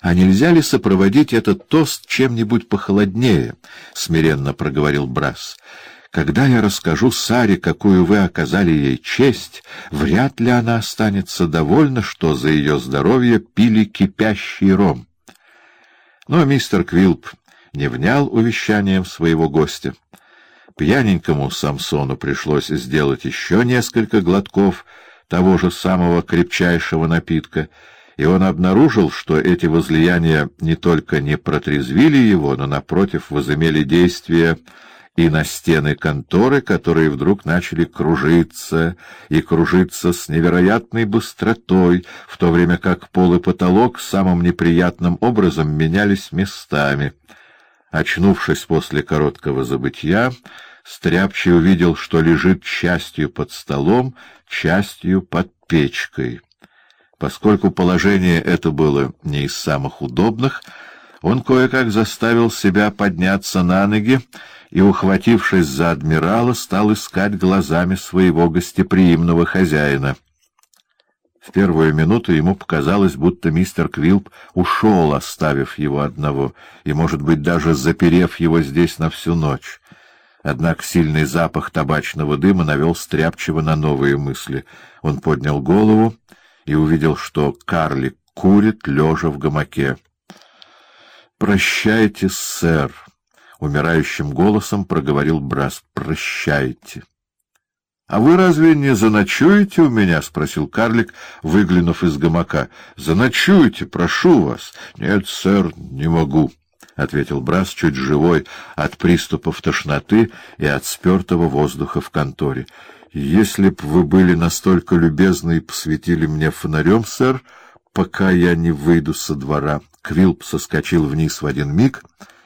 А нельзя ли сопроводить этот тост чем-нибудь похолоднее? — смиренно проговорил Брас. — Когда я расскажу Саре, какую вы оказали ей честь, вряд ли она останется довольна, что за ее здоровье пили кипящий ром. Но мистер Квилп не внял увещанием своего гостя. Пьяненькому Самсону пришлось сделать еще несколько глотков того же самого крепчайшего напитка, и он обнаружил, что эти возлияния не только не протрезвили его, но, напротив, возымели действие и на стены конторы, которые вдруг начали кружиться, и кружиться с невероятной быстротой, в то время как пол и потолок самым неприятным образом менялись местами. Очнувшись после короткого забытья, Стряпчий увидел, что лежит частью под столом, частью под печкой. Поскольку положение это было не из самых удобных, он кое-как заставил себя подняться на ноги и, ухватившись за адмирала, стал искать глазами своего гостеприимного хозяина. В первую минуту ему показалось, будто мистер Квилп ушел, оставив его одного, и, может быть, даже заперев его здесь на всю ночь. Однако сильный запах табачного дыма навел Стряпчего на новые мысли. Он поднял голову и увидел, что карлик курит, лежа в гамаке. «Прощайте, сэр!» — умирающим голосом проговорил Брас. «Прощайте!» «А вы разве не заночуете у меня?» — спросил карлик, выглянув из гамака. «Заночуйте, прошу вас». «Нет, сэр, не могу». — ответил Брас, чуть живой от приступов тошноты и от спертого воздуха в конторе. — Если б вы были настолько любезны и посветили мне фонарем, сэр, пока я не выйду со двора. Квилп соскочил вниз в один миг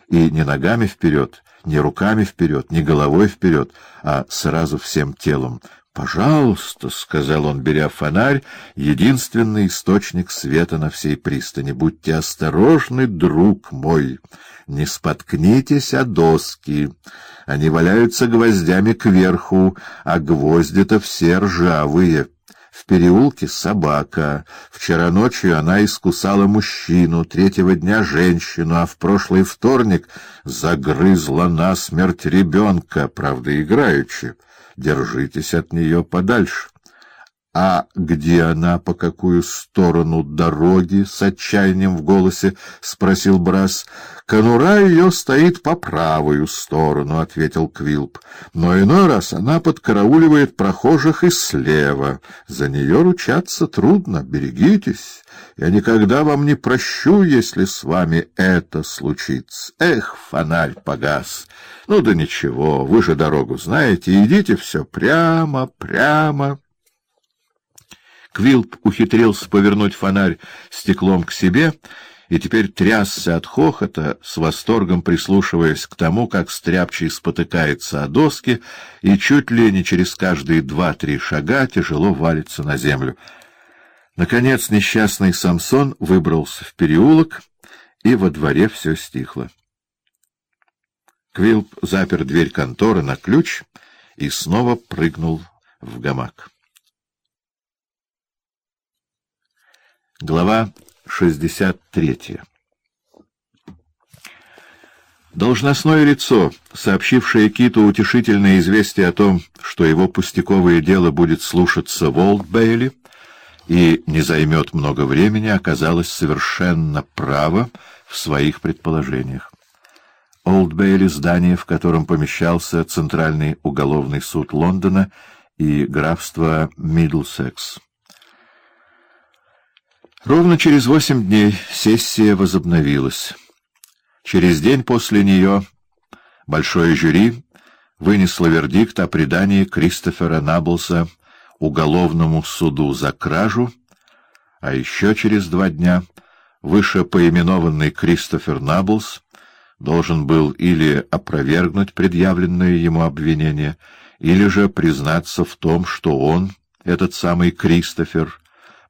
и не ногами вперед, не руками вперед, не головой вперед, а сразу всем телом. «Пожалуйста», — сказал он, беря фонарь, — единственный источник света на всей пристани. «Будьте осторожны, друг мой, не споткнитесь о доски. Они валяются гвоздями кверху, а гвозди-то все ржавые». В переулке собака. Вчера ночью она искусала мужчину, третьего дня женщину, а в прошлый вторник загрызла насмерть ребенка, правда, играючи держитесь от нее подальше. — А где она, по какую сторону дороги? — с отчаянием в голосе спросил Брас. — Конура ее стоит по правую сторону, — ответил Квилп. — Но иной раз она подкарауливает прохожих и слева. За нее ручаться трудно, берегитесь. Я никогда вам не прощу, если с вами это случится. Эх, фонарь погас! Ну да ничего, вы же дорогу знаете, идите все прямо, прямо. Квилп ухитрился повернуть фонарь стеклом к себе и теперь трясся от хохота, с восторгом прислушиваясь к тому, как стряпчий спотыкается о доски и чуть ли не через каждые два-три шага тяжело валится на землю. Наконец несчастный Самсон выбрался в переулок, и во дворе все стихло. Квилп запер дверь конторы на ключ и снова прыгнул в гамак. Глава 63 Должностное лицо, сообщившее Киту утешительное известие о том, что его пустяковое дело будет слушаться в Олд-Бейли и не займет много времени, оказалось совершенно право в своих предположениях. Олд-Бейли — здание, в котором помещался Центральный уголовный суд Лондона и графство Мидлсекс. Ровно через восемь дней сессия возобновилась. Через день после нее большое жюри вынесло вердикт о предании Кристофера Наблса уголовному суду за кражу, а еще через два дня вышепоименованный Кристофер Наблс должен был или опровергнуть предъявленное ему обвинение, или же признаться в том, что он, этот самый Кристофер,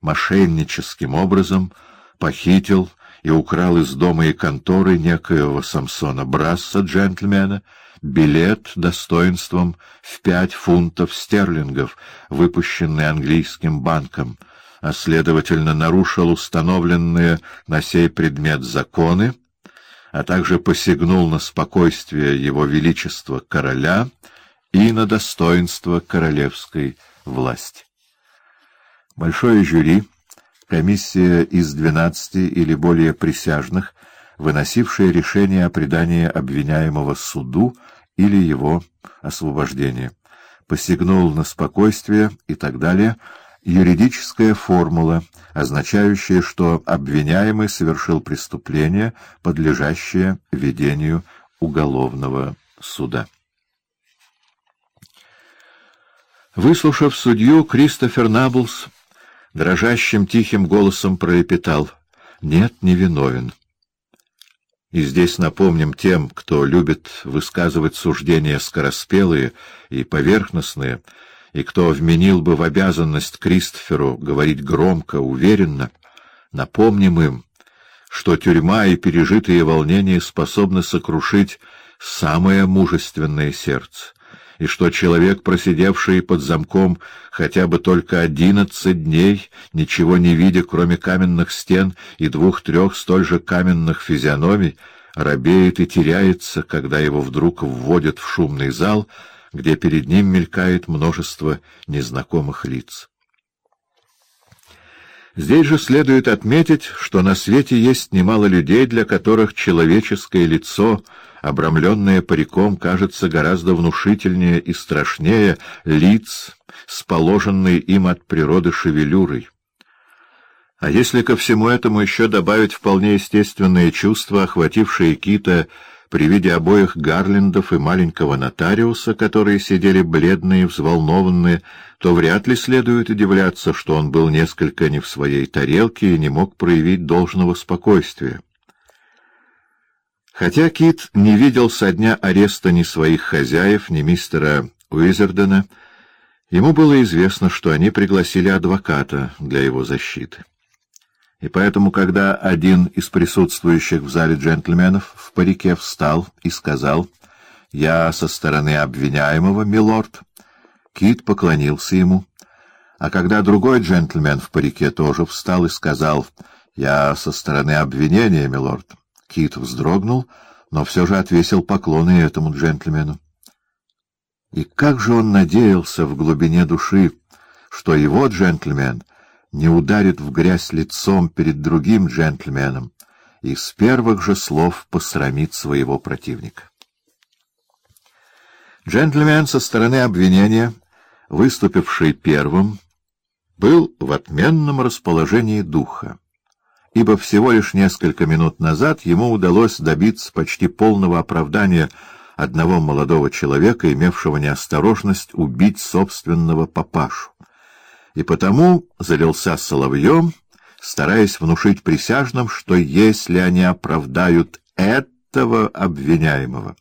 мошенническим образом похитил и украл из дома и конторы некоего Самсона Брасса, джентльмена, билет достоинством в пять фунтов стерлингов, выпущенный английским банком, а, следовательно, нарушил установленные на сей предмет законы, а также посягнул на спокойствие его величества короля и на достоинство королевской власти. Большое жюри, комиссия из двенадцати или более присяжных, выносившая решение о предании обвиняемого суду или его освобождении, посягнул на спокойствие и так далее — юридическая формула, означающая, что обвиняемый совершил преступление, подлежащее ведению уголовного суда. Выслушав судью, Кристофер Наблс дрожащим тихим голосом пролепетал «Нет, не виновен». И здесь напомним тем, кто любит высказывать суждения скороспелые и поверхностные, и кто вменил бы в обязанность Кристоферу говорить громко, уверенно, напомним им, что тюрьма и пережитые волнения способны сокрушить самое мужественное сердце, и что человек, просидевший под замком хотя бы только одиннадцать дней, ничего не видя, кроме каменных стен и двух-трех столь же каменных физиономий, робеет и теряется, когда его вдруг вводят в шумный зал — где перед ним мелькает множество незнакомых лиц. Здесь же следует отметить, что на свете есть немало людей, для которых человеческое лицо, обрамленное париком, кажется гораздо внушительнее и страшнее лиц, с положенной им от природы шевелюрой. А если ко всему этому еще добавить вполне естественные чувства, охватившие Кита при виде обоих Гарлиндов и маленького нотариуса, которые сидели бледные взволнованные, то вряд ли следует удивляться, что он был несколько не в своей тарелке и не мог проявить должного спокойствия. Хотя Кит не видел со дня ареста ни своих хозяев, ни мистера Уизердена, ему было известно, что они пригласили адвоката для его защиты. И поэтому, когда один из присутствующих в зале джентльменов в парике встал и сказал «Я со стороны обвиняемого, милорд», Кит поклонился ему, а когда другой джентльмен в парике тоже встал и сказал «Я со стороны обвинения, милорд», Кит вздрогнул, но все же отвесил поклоны этому джентльмену. И как же он надеялся в глубине души, что его джентльмен — не ударит в грязь лицом перед другим джентльменом и с первых же слов посрамит своего противника. Джентльмен со стороны обвинения, выступивший первым, был в отменном расположении духа, ибо всего лишь несколько минут назад ему удалось добиться почти полного оправдания одного молодого человека, имевшего неосторожность убить собственного папашу. И потому залился соловьем, стараясь внушить присяжным, что если они оправдают этого обвиняемого,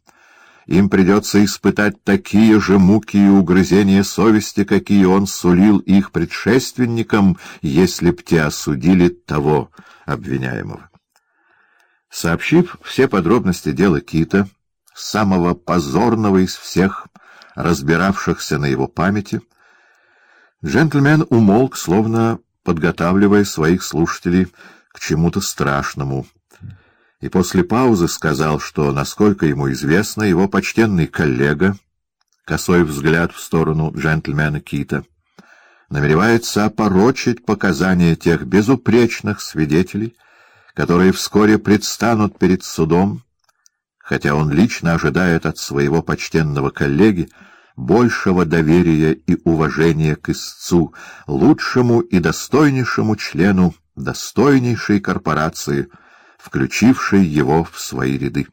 им придется испытать такие же муки и угрызения совести, какие он сулил их предшественникам, если б те осудили того обвиняемого. Сообщив все подробности дела Кита, самого позорного из всех, разбиравшихся на его памяти, Джентльмен умолк, словно подготавливая своих слушателей к чему-то страшному, и после паузы сказал, что, насколько ему известно, его почтенный коллега, косой взгляд в сторону джентльмена Кита, намеревается опорочить показания тех безупречных свидетелей, которые вскоре предстанут перед судом, хотя он лично ожидает от своего почтенного коллеги, большего доверия и уважения к истцу, лучшему и достойнейшему члену достойнейшей корпорации, включившей его в свои ряды.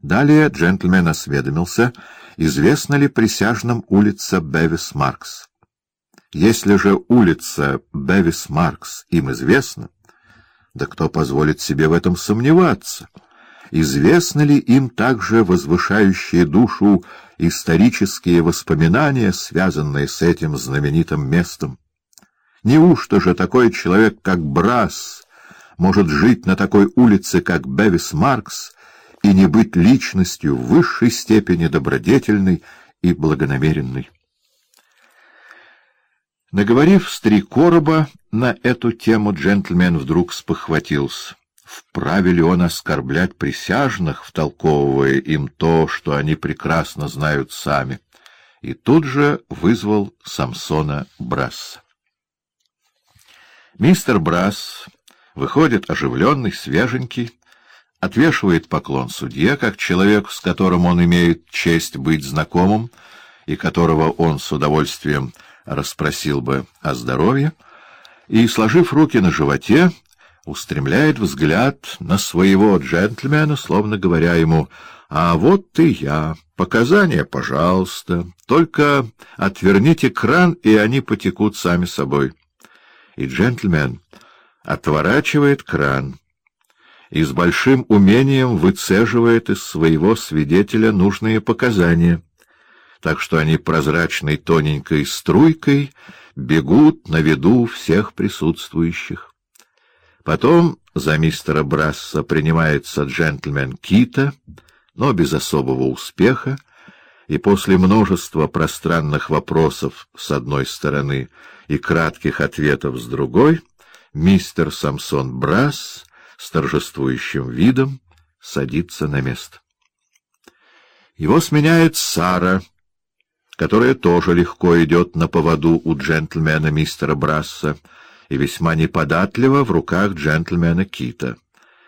Далее джентльмен осведомился, известна ли присяжным улица Бевис-Маркс. Если же улица Бевис-Маркс им известна, да кто позволит себе в этом сомневаться? Известны ли им также возвышающие душу исторические воспоминания, связанные с этим знаменитым местом. Неужто же такой человек, как Брас, может жить на такой улице, как Бевис Маркс, и не быть личностью в высшей степени добродетельной и благонамеренной? Наговорив с три короба на эту тему, джентльмен вдруг спохватился. Вправе ли он оскорблять присяжных, втолковывая им то, что они прекрасно знают сами? И тут же вызвал Самсона Брасса. Мистер Брасс выходит оживленный, свеженький, отвешивает поклон судье, как человеку, с которым он имеет честь быть знакомым, и которого он с удовольствием расспросил бы о здоровье, и, сложив руки на животе, устремляет взгляд на своего джентльмена, словно говоря ему «А вот ты я, показания, пожалуйста, только отверните кран, и они потекут сами собой». И джентльмен отворачивает кран и с большим умением выцеживает из своего свидетеля нужные показания — так что они прозрачной тоненькой струйкой бегут на виду всех присутствующих. Потом за мистера Брасса принимается джентльмен Кита, но без особого успеха, и после множества пространных вопросов с одной стороны и кратких ответов с другой, мистер Самсон Брасс с торжествующим видом садится на место. Его сменяет Сара — которая тоже легко идет на поводу у джентльмена мистера Брасса и весьма неподатлива в руках джентльмена Кита.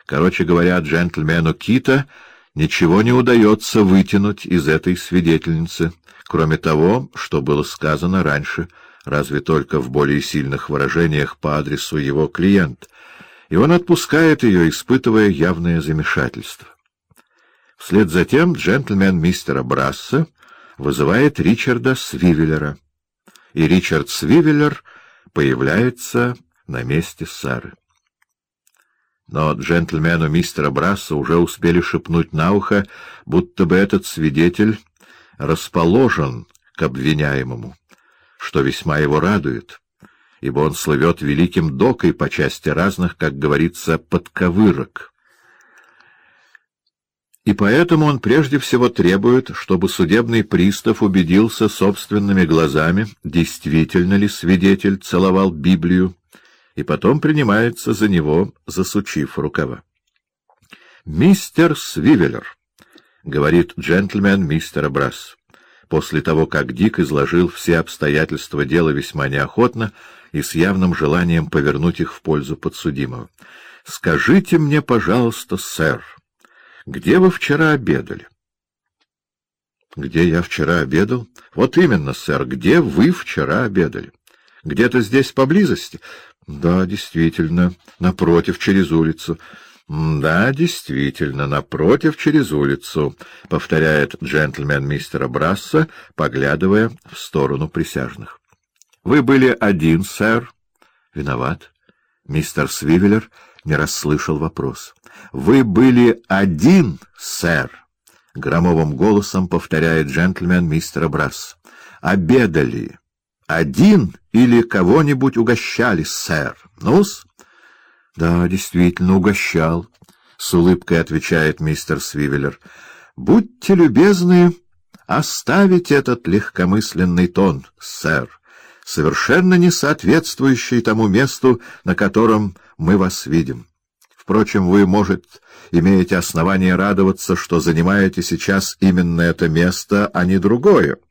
Короче говоря, джентльмену Кита ничего не удается вытянуть из этой свидетельницы, кроме того, что было сказано раньше, разве только в более сильных выражениях по адресу его клиент, и он отпускает ее, испытывая явное замешательство. Вслед за тем джентльмен мистера Брасса вызывает Ричарда Свивеллера, и Ричард Свивеллер появляется на месте Сары. Но джентльмену мистера Брасса уже успели шепнуть на ухо, будто бы этот свидетель расположен к обвиняемому, что весьма его радует, ибо он слывет великим докой по части разных, как говорится, подковырок. И поэтому он прежде всего требует, чтобы судебный пристав убедился собственными глазами, действительно ли свидетель целовал Библию, и потом принимается за него, засучив рукава. «Мистер Свивеллер», — говорит джентльмен мистера Брасс, после того, как Дик изложил все обстоятельства дела весьма неохотно и с явным желанием повернуть их в пользу подсудимого. «Скажите мне, пожалуйста, сэр, — где вы вчера обедали? — Где я вчера обедал? — Вот именно, сэр, где вы вчера обедали? — Где-то здесь поблизости? — Да, действительно, напротив, через улицу. — Да, действительно, напротив, через улицу, — повторяет джентльмен мистера Брасса, поглядывая в сторону присяжных. — Вы были один, сэр? — Виноват. Мистер Свивеллер не расслышал вопрос. — Вы были один, сэр? — громовым голосом повторяет джентльмен мистера Брасс. — Обедали. Один или кого-нибудь угощали, сэр? Ну-с? — Да, действительно, угощал, — с улыбкой отвечает мистер Свивеллер. — Будьте любезны оставить этот легкомысленный тон, сэр, совершенно не соответствующий тому месту, на котором мы вас видим. Впрочем, вы, может, имеете основание радоваться, что занимаете сейчас именно это место, а не другое, —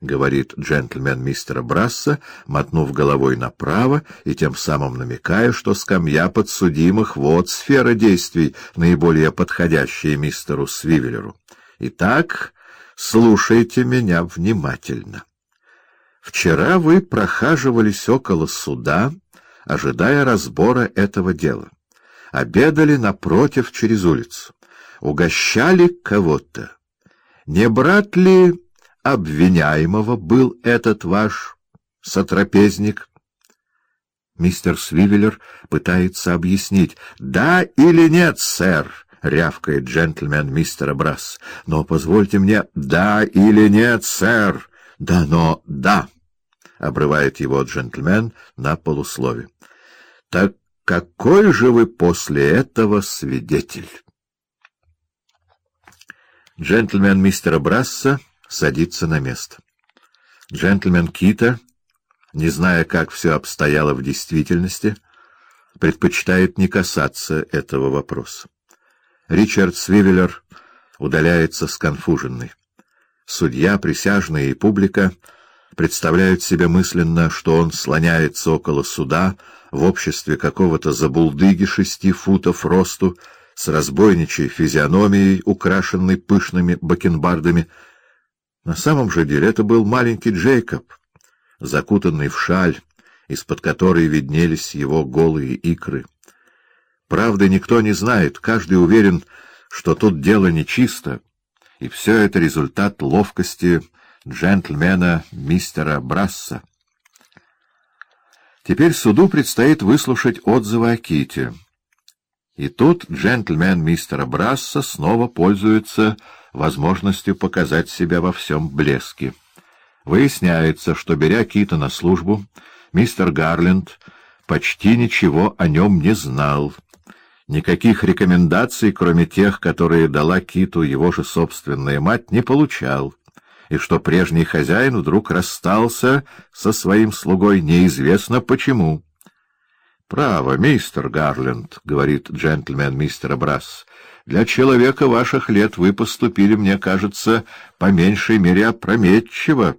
говорит джентльмен мистера Брасса, мотнув головой направо и тем самым намекая, что скамья подсудимых — вот сфера действий, наиболее подходящая мистеру Свивеллеру. Итак, слушайте меня внимательно. Вчера вы прохаживались около суда, ожидая разбора этого дела обедали напротив через улицу, угощали кого-то. Не брат ли обвиняемого был этот ваш сотрапезник? Мистер Свивеллер пытается объяснить. «Да или нет, сэр?» — рявкает джентльмен мистера Брасс. «Но позвольте мне...» «Да или нет, сэр?» «Да, но да!» — обрывает его джентльмен на полуслове. «Так какой же вы после этого свидетель? Джентльмен мистера Брасса садится на место. Джентльмен Кита не зная, как все обстояло в действительности, предпочитает не касаться этого вопроса. Ричард Свивеллер удаляется сконфуженный. Судья, присяжные и публика представляют себе мысленно, что он слоняется около суда в обществе какого-то забулдыги шести футов росту, с разбойничей физиономией, украшенной пышными бакенбардами. На самом же деле это был маленький Джейкоб, закутанный в шаль, из-под которой виднелись его голые икры. Правда, никто не знает, каждый уверен, что тут дело нечисто, и все это результат ловкости джентльмена мистера Брасса. Теперь суду предстоит выслушать отзывы о Ките. И тут джентльмен мистера Брасса снова пользуется возможностью показать себя во всем блеске. Выясняется, что, беря Кита на службу, мистер Гарленд почти ничего о нем не знал. Никаких рекомендаций, кроме тех, которые дала Киту его же собственная мать, не получал, и что прежний хозяин вдруг расстался со своим слугой неизвестно почему. «Право, мистер Гарленд», — говорит джентльмен мистера Брасс, — «для человека ваших лет вы поступили, мне кажется, по меньшей мере опрометчиво».